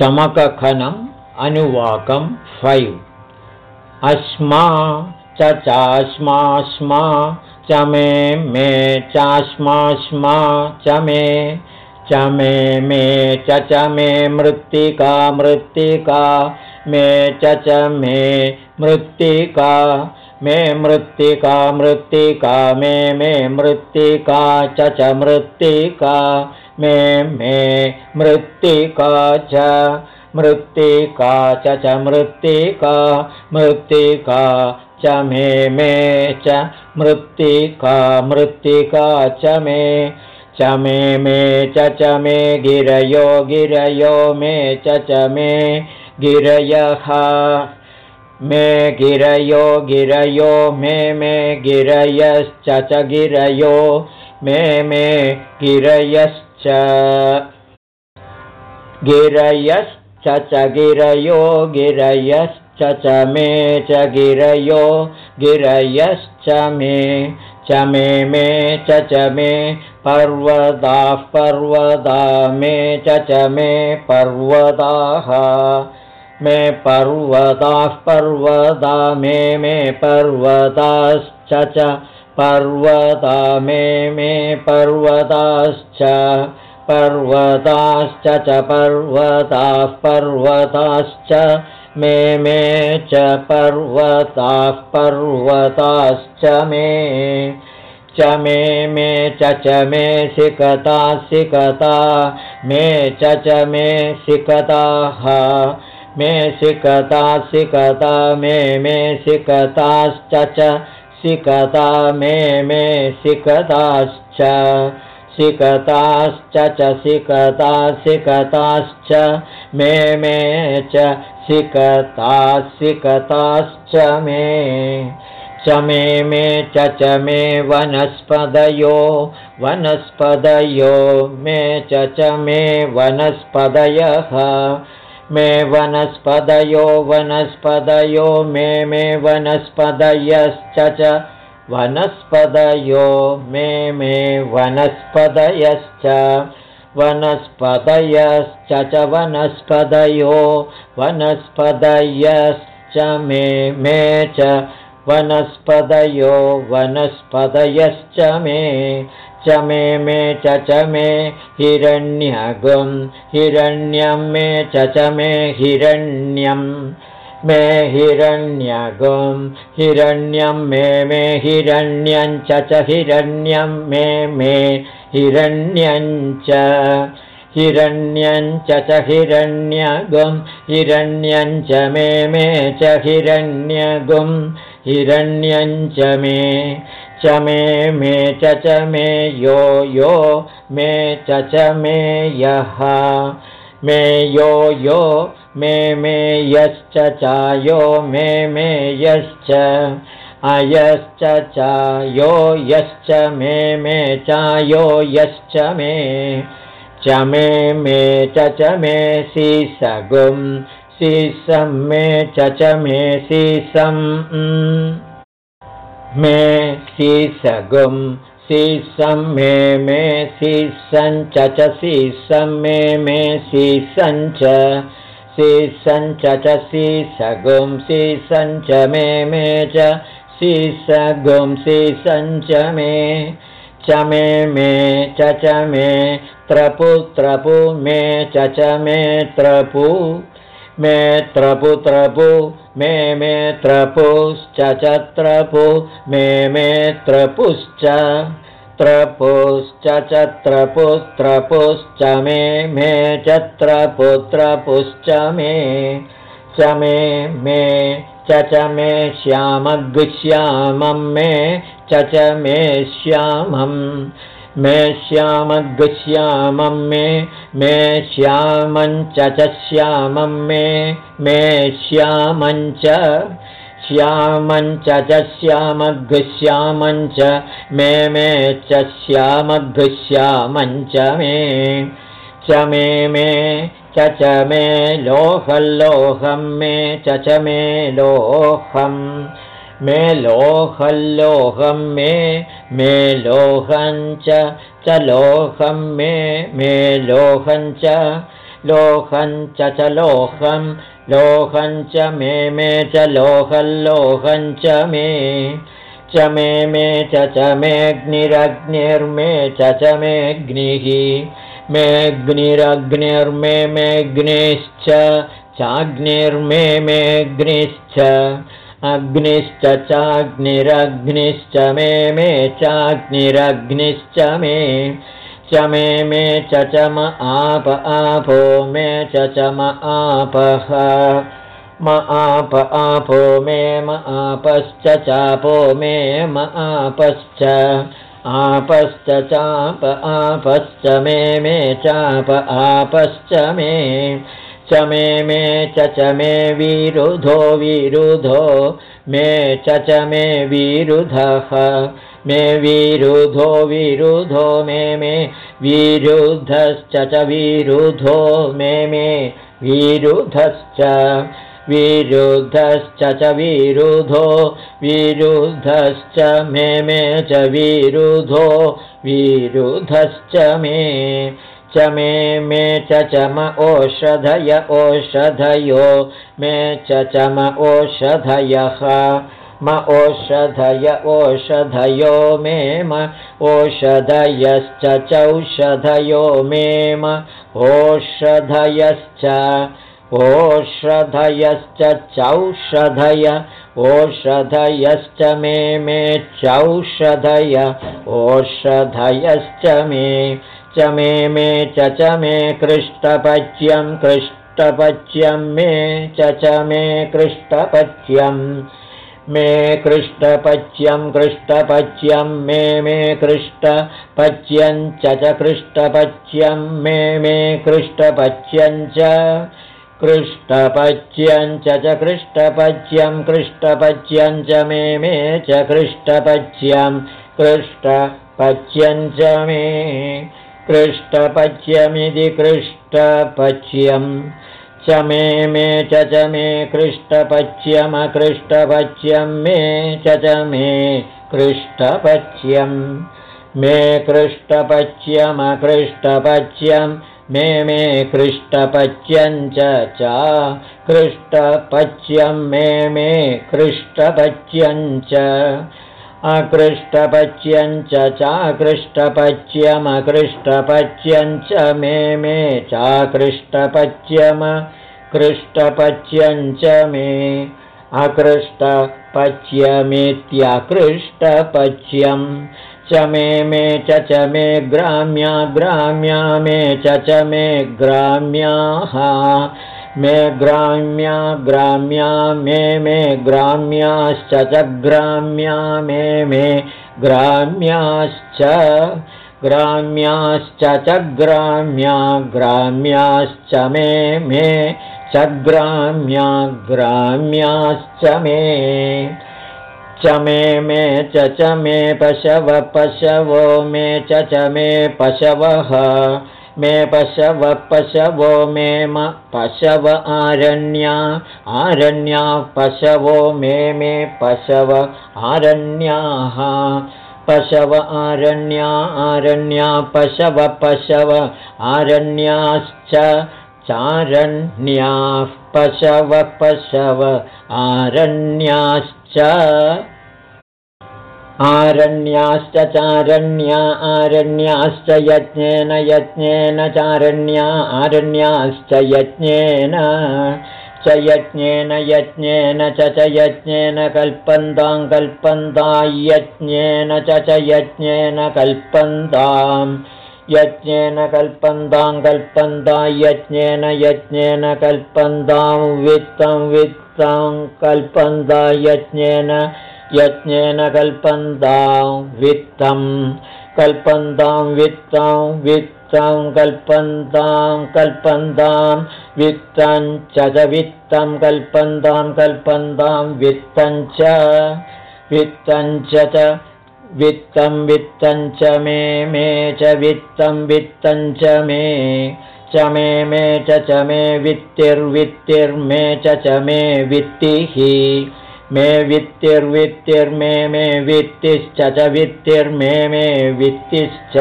चमकखनम् अनुवाकं five. अस्मा च चास्मा, स्मा च मे मे चास्मा, स्मा च मे च मे मे च च मे, मृत्तिका मृत्तिका, मे च च मे, मृत्तिका मे मृत्तिका मृत्तिका, मे मे मृत्तिका, च च मृत्तिका। मे मे मृत्तिका च मृत्तिका च च मृत्तिका मृत्तिका च मे मे च मृत्तिका मृत्तिका च मे च मे मे च च मे गिरयो गिरयो मे च च मे गिरयः मे गिरयो गिरयो मे मे गिरयश्च च गिरयो मे मे गिरयश्च गिरयश्च च गिरयो गिरयश्च च मे च गिरयो गिरयश्च मे च मे मे च च मे पर्वताः पर्वता मे च च मे पर्वताः। मे पर्वताः पर्वता मे मे पर्वताश्च च पर्वता मे मे पर्वताश्च पर्वताश्च च पर्वताः पर्वताश्च मे मे च पर्वताः पर्वताश्च मे च मे मे च च मे सिकता सिकता मे च च मे सिकताः मे सिकता सिकता मे मे सिकताश्च च सिकता मे मे सिकताश्च सिकताश्च च सिकता सिकताश्च मे मे च सिकता सिकताश्च मे। च मे मे च च मे वनस्पदयो वनस्पदयो मे च च मे वनस्पदयः मे वनस्पदयो वनस्पदयो मे मे वनस्पदयश्च च वनस्पदयो मे मे वनस्पदयश्च वनस्पदयश्च च वनस्पदयो वनस्पदयश्च मे मे च वनस्पदयो वनस्पदयश्च मे च मे मे च च मे हिरण्यगुं हिरण्यं मे च च मे हिरण्यं मे हिरण्यगुं हिरण्यं मे मे हिरण्यं च च हिरण्यं मे मे हिरण्यं च हिरण्यं च च हिरण्यगुं हिरण्यं च मे मे च हिरण्यगुं हिरण्यं च मे च मे मे च च मे यो यो मे च च मे यः। मे यो यो मे मे यश्च चायो मे मे यश्च। अयश्च चायो यश्च मे मे चायो यश्च मे। च मे मे च च मे सीसगुं। सीसं मे च च मे सीसम् मे शीसगुं शीसं मे मे शीसं च च शीसं मे मे शीसं च शीसं च च शीसगुं शीसं च मे मे च शीसगुं शीसं च मे च मे च मे त्रपु त्रपु मे च च मे त्रपु मे त्रपु त्रपु मे मे त्रपुश्च च त्रपु मे मे त्रपुश्च त्रपुश्च च त्रपुस्त्रपुश्च मे मे च त्रपुत्रपुश्च मे च मे मे च च मे श्यामग्श्यामं मे च च मे श्यामम् मे श्यामग्श्यामं मे मे श्यामञ्च च श्यामं मे मे श्यामञ्च श्यामञ्च च श्यामघ्श्यामञ्च मे मे च श्यामघ्श्यामञ्च मे च मे मे च च मे लोहल्लोहं मे च च मे लोहम् मे लोहल्लोहं मे मे लोहं च लोहं मे मे लोहं च लोहं च लोहं लोहं च मे मे च लोहल्लोहं च मे च मे मे च च मेऽग्निरग्निर्मे च च मेऽग्निः मेऽग्निरग्निर्मे मेऽग्निश्च चाग्निर्मे मेऽग्निश्च अग्निश्च चाग्निरग्निश्च मे मे चाग्निरग्निश्च मे च मे मे च च म आप आपो मे च च म आपः म आप आपो मे म आपश्च चापो मे म आपश्च आपश्च चाप आपश्च मे मे चाप आपश्च मे च मे मे च च मे विरुधो विरुधो। मे च च मे विरुधः। मे विरुधो विरुधो। मे मे विरुधश्च च विरुधो। मे मे विरुधश्च विरुद्धश्च च विरुधो। विरुद्धश्च मे मे च विरुधो। विरुधश्च मे च मे मे च चम ओषधय ओषधयो मे च चम ओषधयः म ओषधय ओषधयो मे म ओषधयश्च चौषधयो मे म ओषधयश्च ओषधयश्च चौषधय ओषधयश्च मे मे चौषधय ओषधयश्च मे च मे मे च च मे, कृष्टपच्यं कृष्टपच्यं, मे च च मे, कृष्टपच्यं मे कृष्टपच्यं कृष्टपच्यं, मे मे कृष्टपच्यं, च च कृष्टपच्यं, मे मे कृष्टपच्यं, च कृष्टपच्यञ्च च च कृष्टपच्यं कृष्टपच्यं, च मे मे च कृष्टपच्यं कृष्टपच्यञ्च मे कृष्टपच्यमिति कृष्टपच्यं च मे च च मे कृष्टपच्यमकृष्टपच्यं मे च च मे कृष्टपच्यं मे कृष्टपच्यमकृष्टपच्यं मे मे कृष्टपच्यञ्च च कृष्टपच्यं मे मे कृष्टपच्यञ्च अकृष्टपच्यञ्च चाकृष्टपच्यमकृष्टपच्यञ्च मे मे चाकृष्टपच्यम कृष्टपच्यञ्च मे अकृष्टपच्यमित्यकृष्टपच्यम् च मे मे च च मे ग्राम्या ग्राम्या मे च च मे ग्राम्याः मे ग्राम्या ग्राम्या मे मे ग्राम्याश्च च ग्राम्या मे मे ग्राम्याश्च ग्राम्याश्च च ग्राम्या ग्राम्याश्च मे मे च ग्राम्या ग्राम्याश्च मे च मे मे च च मे पशव पशवो मे च च मे पशवः मे पशव पशवो मे म पशव आरण्या आरण्या पशवो मे मे पशव आरण्याः। पशव आरण्या आरण्या पशव पशव आरण्याश्च चारण्याः। पशव पशव आरण्याश्च आरण्याश्च चारण्या आरण्याश्च यज्ञेन यज्ञेन चारण्या आरण्याश्च यज्ञेन च यज्ञेन यज्ञेन च च यज्ञेन कल्पन्तां कल्पन्ता यज्ञेन च च यज्ञेन कल्पन्ताम् यज्ञेन कल्पन्तां कल्पन्ता यज्ञेन यज्ञेन कल्पन्तां वित्तं वित् कल्पन्ता यज्ञेन यज्ञेन कल्पन्तां वित्तं कल्पन्तां वित्तं वित्तं कल्पन्तां कल्पन्तां वित्तं च वित्तं कल्पन्तां कल्पन्तां वित्तं च वित्तं च वित्तं वित्तं च मे मे च वित्तं वित्तं च मे च मे मे च च मे वित्तिर्वित्तिर्मे च च मे वित्तिः मे वित्तिर्वित्तिर्मे मे वित्तिश्च च वित्तिर्मे मे वित्तिश्च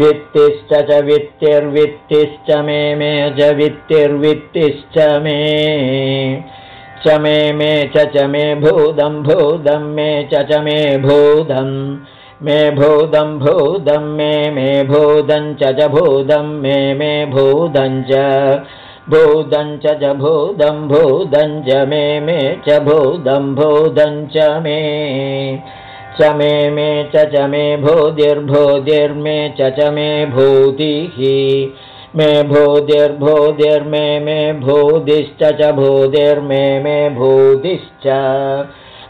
वित्तिश्च च वित्तिर्वित्तिश्च मे मे च वित्तिर्वित्तिश्च मे च मे मे च च मे भूदं भूदं मे च च मे भूदं मे भूदं भूदं मे मे भूदं च च भूदं मे मे भूदं च भूदं च च भूदं भूदं च मे मे च भूदं भूदं च मे। च मे मे च च मे भूदिर्भूदिर्मे च च मे भूतिः। मे भूदिर्भूदिर्मे मे भूदिश्च च भूदिर्मे मे भूदिश्च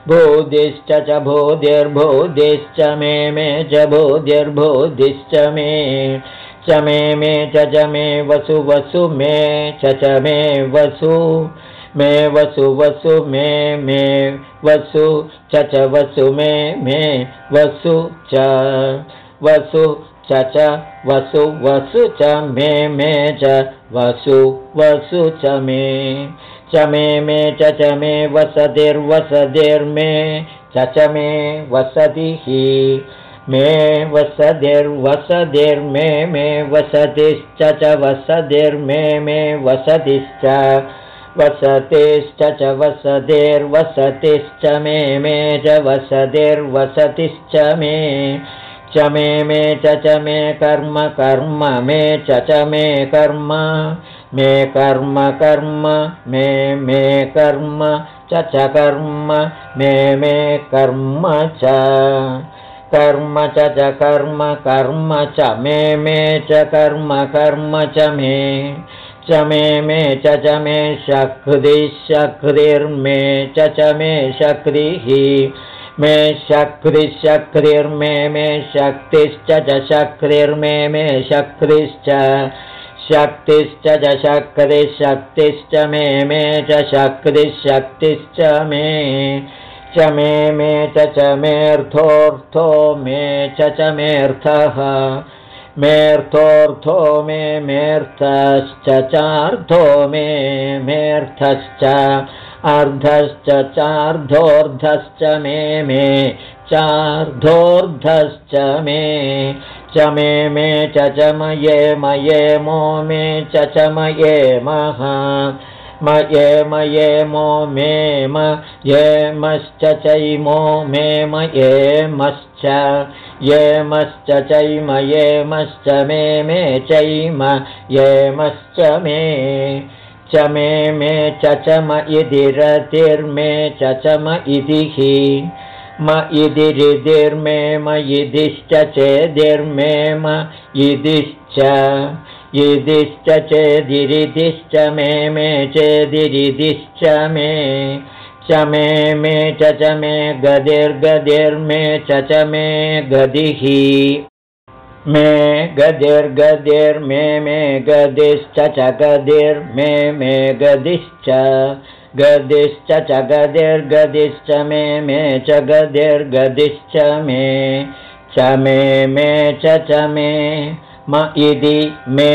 भूदिश्च च भूदिर्भूदिश्च मे मे च भूदिर्भूदिश्च मे च मे च च मे वसु वसु मे मे वसु मे वसु वसु मे मे वसु च च वसु मे मे वसु च वसु च च वसु वसु च मे मे च वसु वसु च मे च मे मे वसतिर्वसतिर्मे च च मे वसतिः मे वसतिर्वसतिर्मे मे वसतिश्च च वसतिर्मे मे वसतिश्च वसतिश्च च वसतिर्वसतिश्च मे मे च वसतिर्वसतिश्च मे च मे मे च च मे कर्म कर्म मे च च मे कर्म मे कर्म कर्म मे मे कर्म च च कर्म मे मे कर्म च कर्म च च कर्म कर्म च मे मे च कर्म कर्म च मे। च मे मे च च मे शक्तिशक्तिर्मे च च मे, शक्तिः मे शक्तिशक्तिर्मे मे, शक्तिश्च च, शक्तिर्मे, मे, शक्तिश्च। शक्तिश्च च शक्तिशक्तिश्च मे मे च शक्तिशक्तिश्च मे। च मे मे च च मेऽर्थोऽर्थो मे च च मेऽर्थः। मेऽर्थोऽर्थो मे मेऽर्थश्च चार्धो मे मेऽर्थश्च अर्धश्च चार्धोऽर्धश्च मे मे चार्धोऽर्धश्च मे। च मे मे च च मये मये मो मे च च मये मः मये मये मो मे म ये मश्च चैमो मे मये मश्च येमश्च चैम येमश्च मे मे चैम येमश्च मे च मे मे च च म इति रतिर्मे च च म इतिः म इदिरिदिर्मे म इदिश्च चेदिर्मे म इदिश्च इदिश्च चेदिरिदिश्च मे मे चेदिरिदिश्च मे च मे मे च च मे गदिर्गदिर्मे च च मे गदिः मे गदिर्गदिर्मे मे गदिश्च च गदिर्मे मे गदिश्च गदिश्च च गदिर्गदिश्च मे मे च गदिर्गदिश्च मे च मे मे च च मे म इति मे